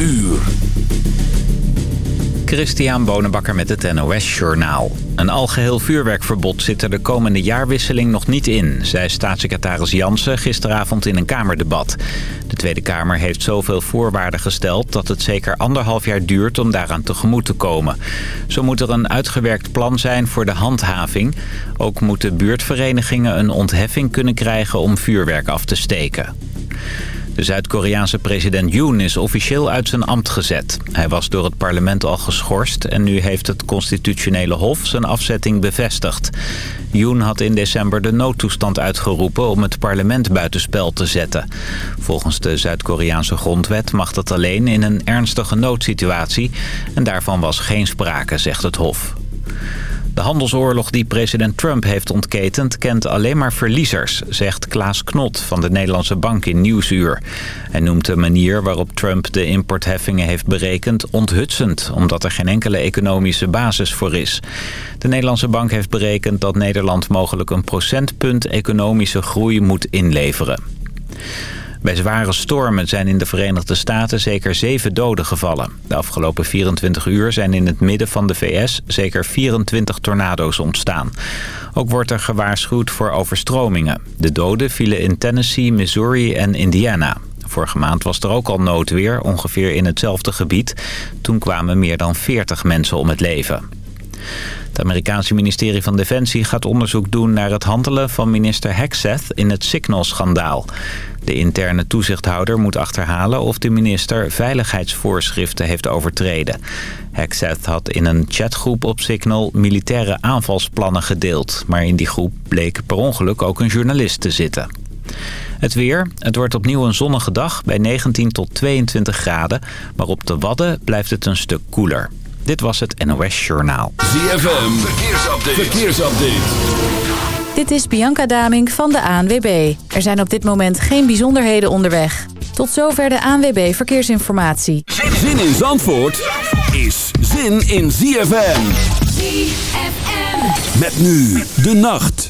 uur. Christian Bonenbakker met het NOS Journaal. Een algeheel vuurwerkverbod zit er de komende jaarwisseling nog niet in... zei staatssecretaris Jansen gisteravond in een Kamerdebat. De Tweede Kamer heeft zoveel voorwaarden gesteld... dat het zeker anderhalf jaar duurt om daaraan tegemoet te komen. Zo moet er een uitgewerkt plan zijn voor de handhaving. Ook moeten buurtverenigingen een ontheffing kunnen krijgen om vuurwerk af te steken. De Zuid-Koreaanse president Yoon is officieel uit zijn ambt gezet. Hij was door het parlement al geschorst en nu heeft het constitutionele hof zijn afzetting bevestigd. Yoon had in december de noodtoestand uitgeroepen om het parlement buitenspel te zetten. Volgens de Zuid-Koreaanse grondwet mag dat alleen in een ernstige noodsituatie en daarvan was geen sprake, zegt het hof. De handelsoorlog die president Trump heeft ontketend kent alleen maar verliezers, zegt Klaas Knot van de Nederlandse Bank in Nieuwsuur. Hij noemt de manier waarop Trump de importheffingen heeft berekend onthutsend, omdat er geen enkele economische basis voor is. De Nederlandse Bank heeft berekend dat Nederland mogelijk een procentpunt economische groei moet inleveren. Bij zware stormen zijn in de Verenigde Staten zeker zeven doden gevallen. De afgelopen 24 uur zijn in het midden van de VS zeker 24 tornado's ontstaan. Ook wordt er gewaarschuwd voor overstromingen. De doden vielen in Tennessee, Missouri en Indiana. Vorige maand was er ook al noodweer, ongeveer in hetzelfde gebied. Toen kwamen meer dan 40 mensen om het leven. Het Amerikaanse ministerie van Defensie gaat onderzoek doen naar het handelen van minister Hexeth in het Signal-schandaal. De interne toezichthouder moet achterhalen of de minister veiligheidsvoorschriften heeft overtreden. Hexeth had in een chatgroep op Signal militaire aanvalsplannen gedeeld. Maar in die groep bleek per ongeluk ook een journalist te zitten. Het weer. Het wordt opnieuw een zonnige dag bij 19 tot 22 graden. Maar op de Wadden blijft het een stuk koeler. Dit was het NOS Journaal. ZFM, verkeersupdate. verkeersupdate. Dit is Bianca Daming van de ANWB. Er zijn op dit moment geen bijzonderheden onderweg. Tot zover de ANWB Verkeersinformatie. Zin in Zandvoort is zin in ZFM. ZFM. Met nu de nacht.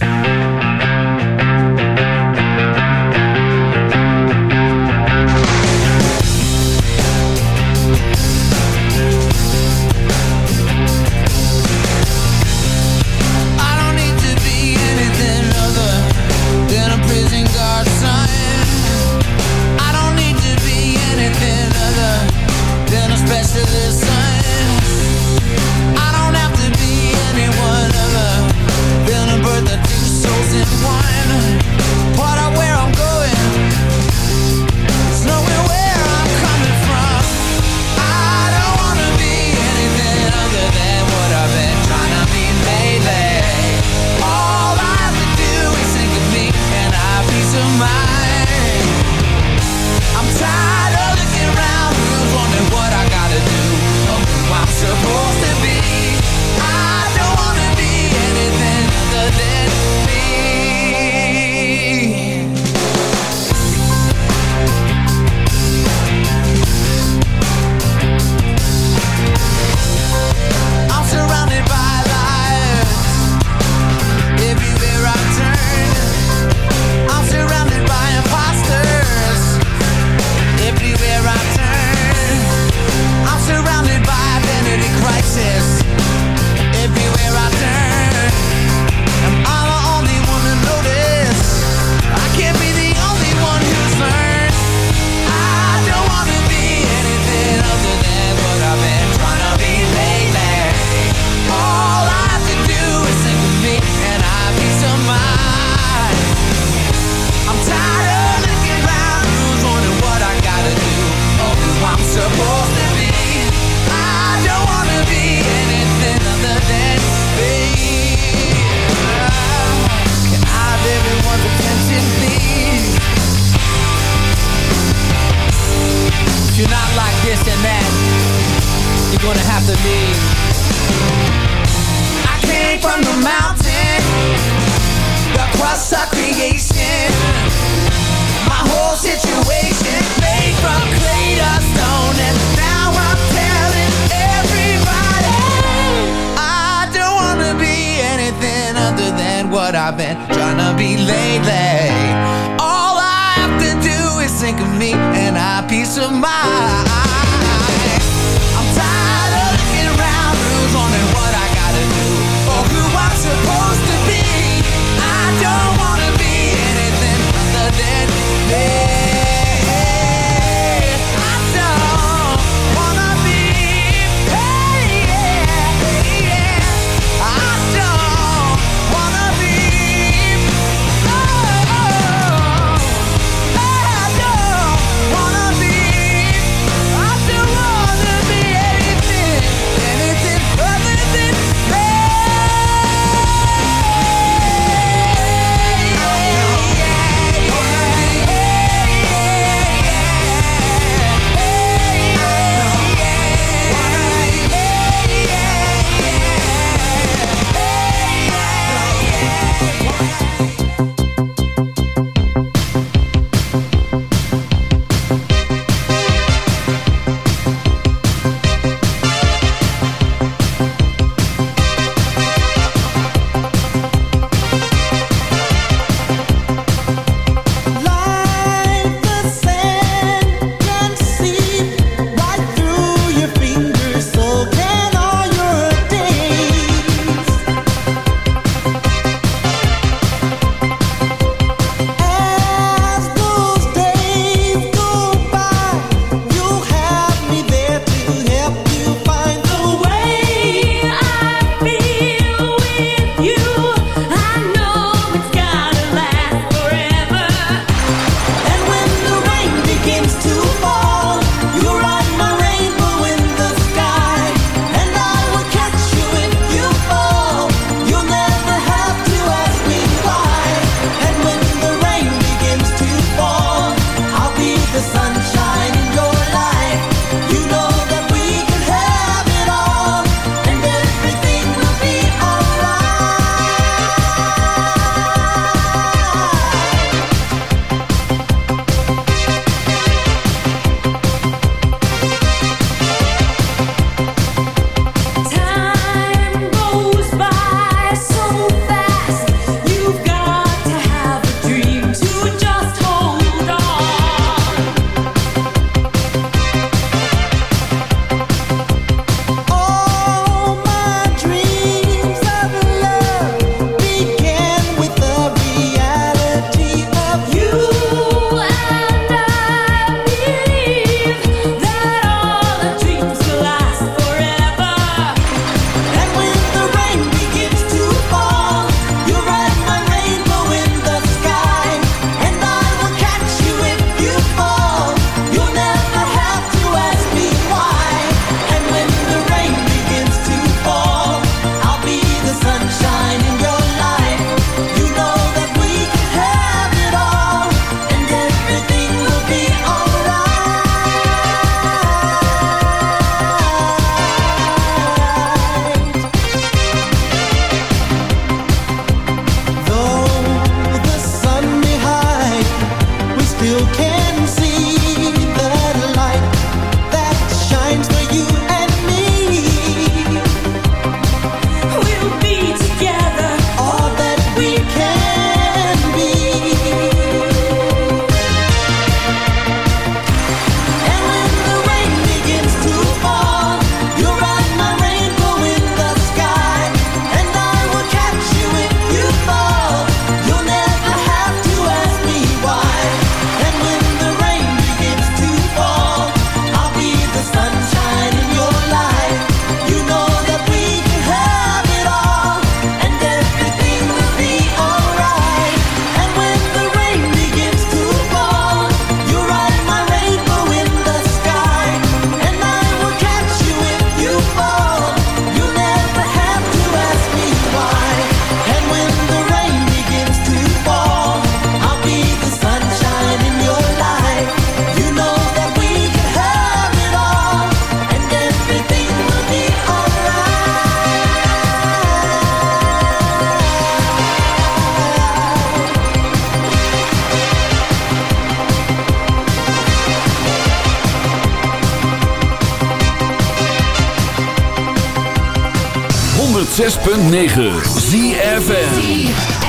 106.9 ZFN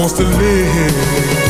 wants to live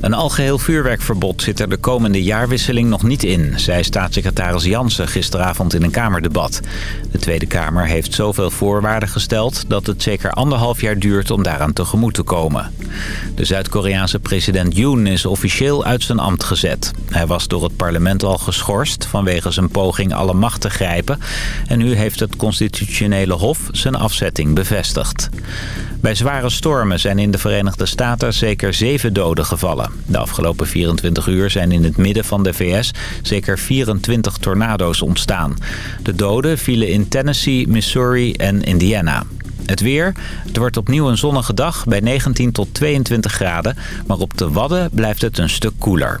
Een algeheel vuurwerkverbod zit er de komende jaarwisseling nog niet in... zei staatssecretaris Jansen gisteravond in een Kamerdebat. De Tweede Kamer heeft zoveel voorwaarden gesteld... dat het zeker anderhalf jaar duurt om daaraan tegemoet te komen. De Zuid-Koreaanse president Yoon is officieel uit zijn ambt gezet. Hij was door het parlement al geschorst vanwege zijn poging alle macht te grijpen... en nu heeft het constitutionele hof zijn afzetting bevestigd. Bij zware stormen zijn in de Verenigde Staten zeker zeven doden gevallen. De afgelopen 24 uur zijn in het midden van de VS zeker 24 tornado's ontstaan. De doden vielen in Tennessee, Missouri en Indiana. Het weer. Het wordt opnieuw een zonnige dag bij 19 tot 22 graden. Maar op de Wadden blijft het een stuk koeler.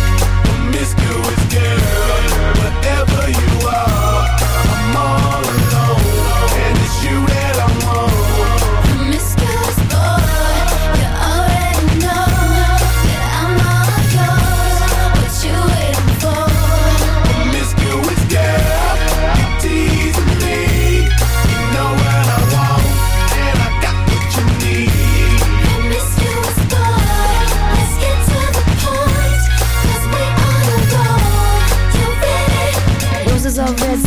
Promiscuous girl, whatever you are, I'm all alone,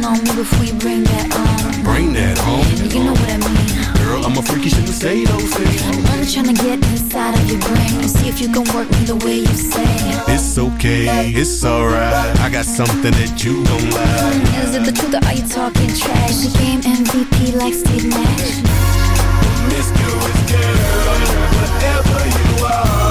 Feeling on me before you bring that on. Bring that home. You know what I mean. Girl, I'm a freaky, shouldn't say those things. I'm trying to get inside of your brain and see if you can work me the way you say. It's okay, it's alright. I got something that you don't like. Is it the truth or are you talking trash? The game MVP like Steve Nash. Miss Promiscuous girl, whatever you are,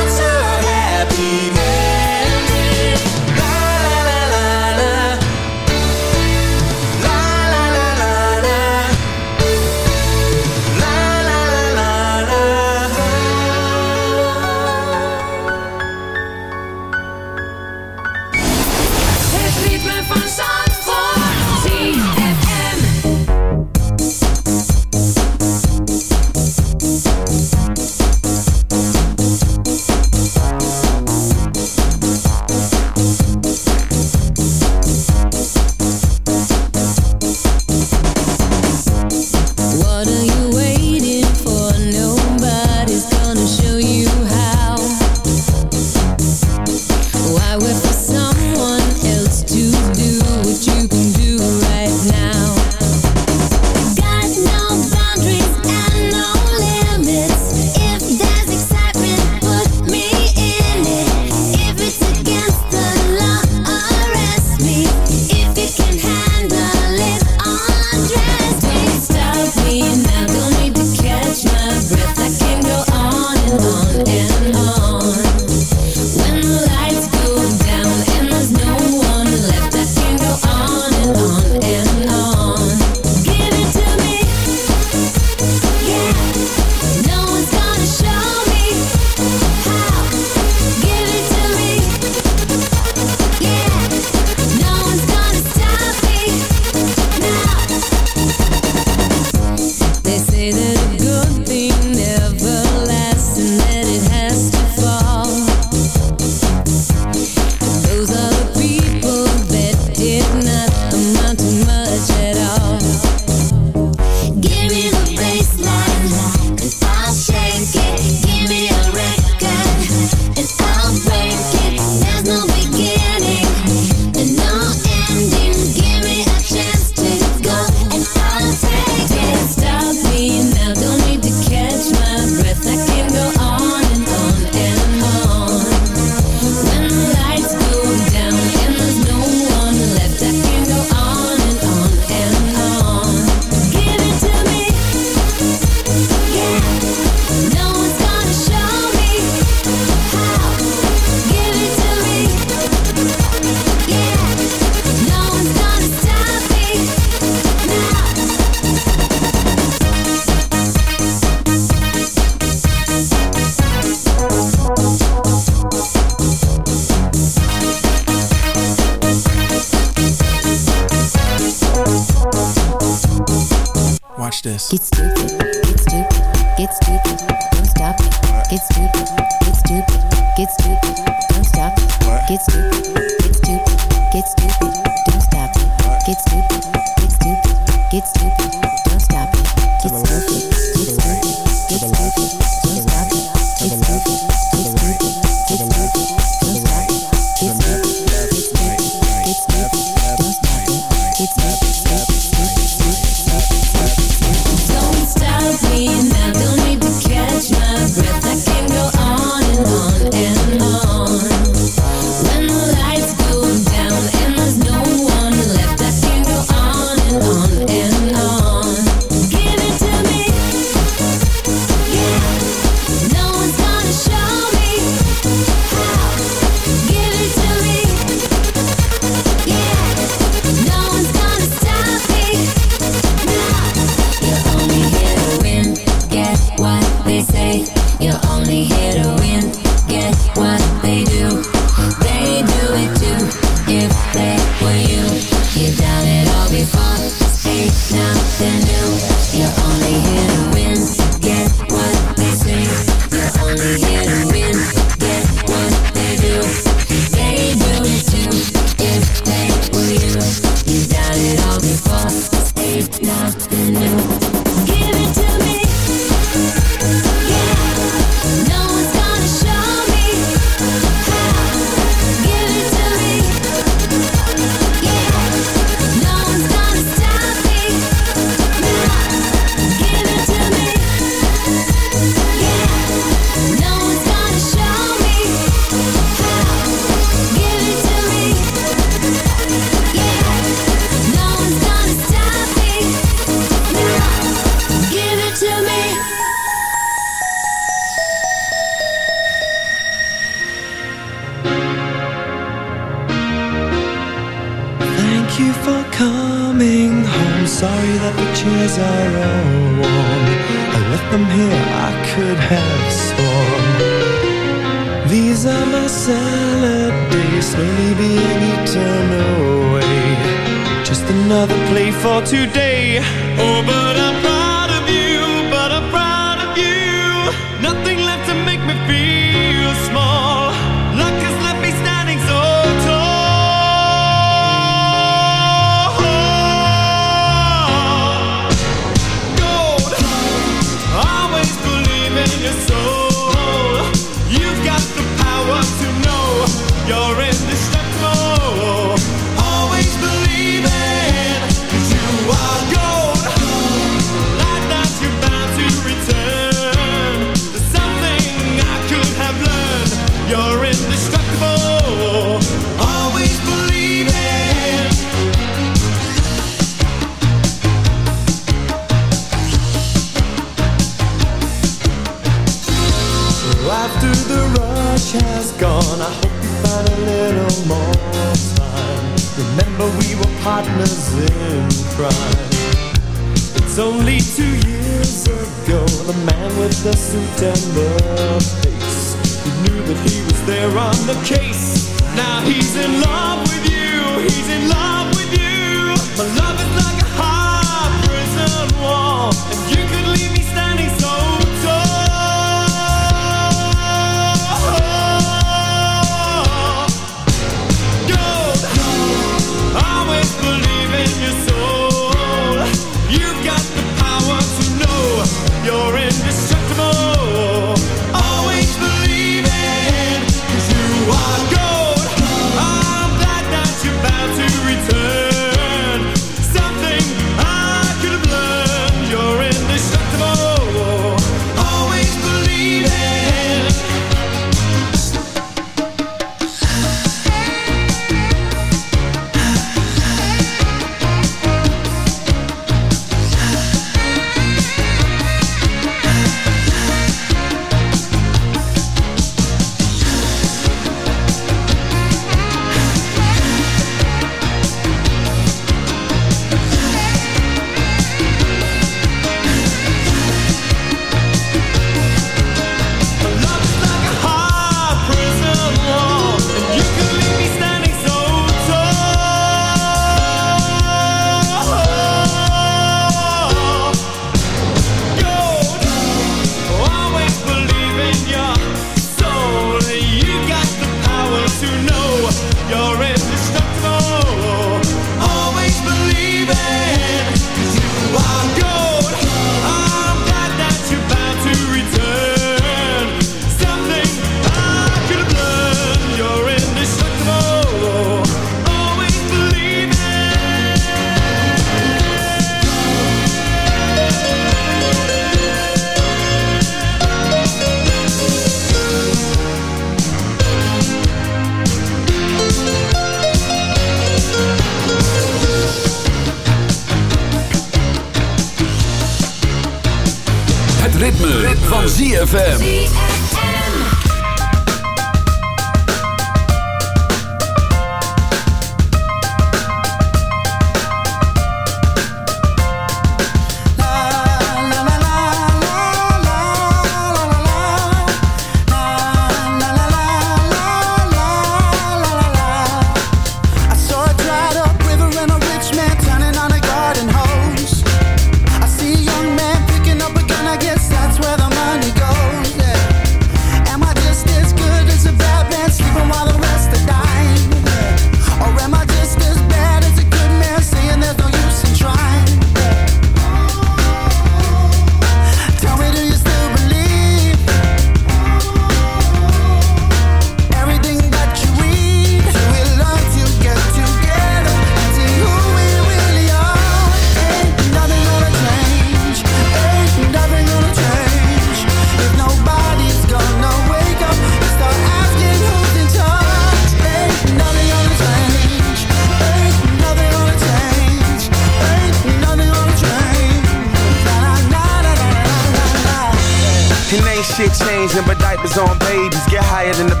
on babies, get higher than the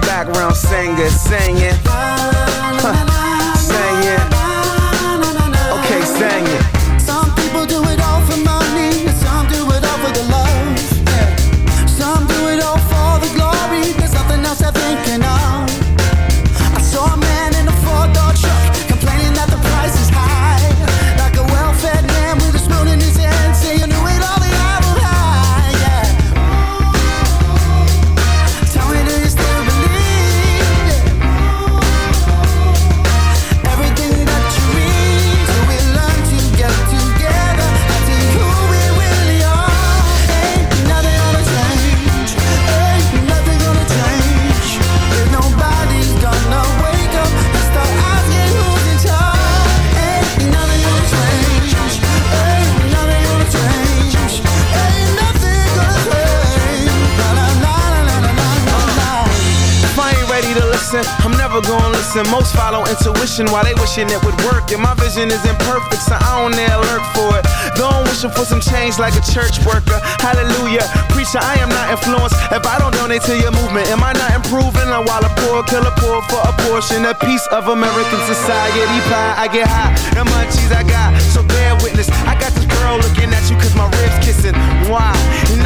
prescription while they wishing it would work. And my vision is imperfect, so I don't dare lurk for it. Though I'm wishing for some change like a church worker. Hallelujah. Preacher, I am not influenced if I don't donate to your movement. Am I not improving? And while a poor killer poor for a portion, a piece of American society pie, I get high. The munchies I got, so bear witness. I got this girl looking at you cause my ribs kissing. Why? And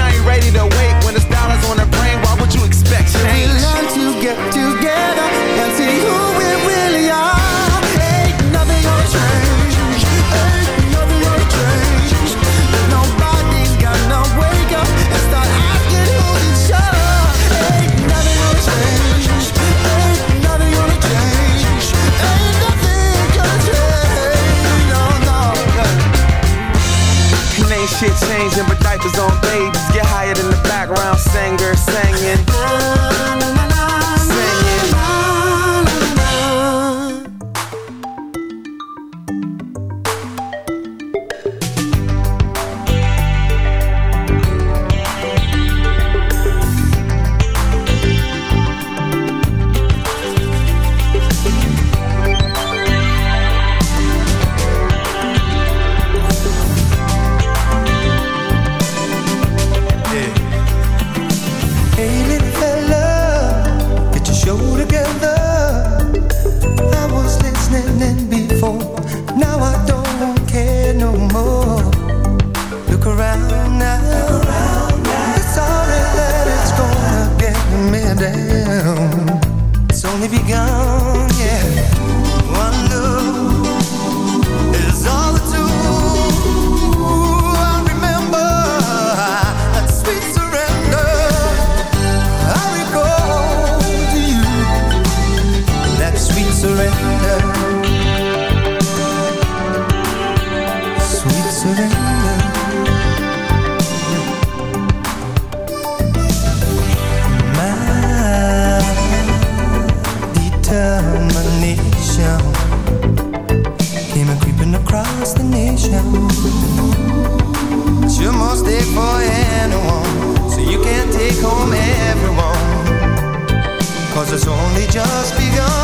just begun.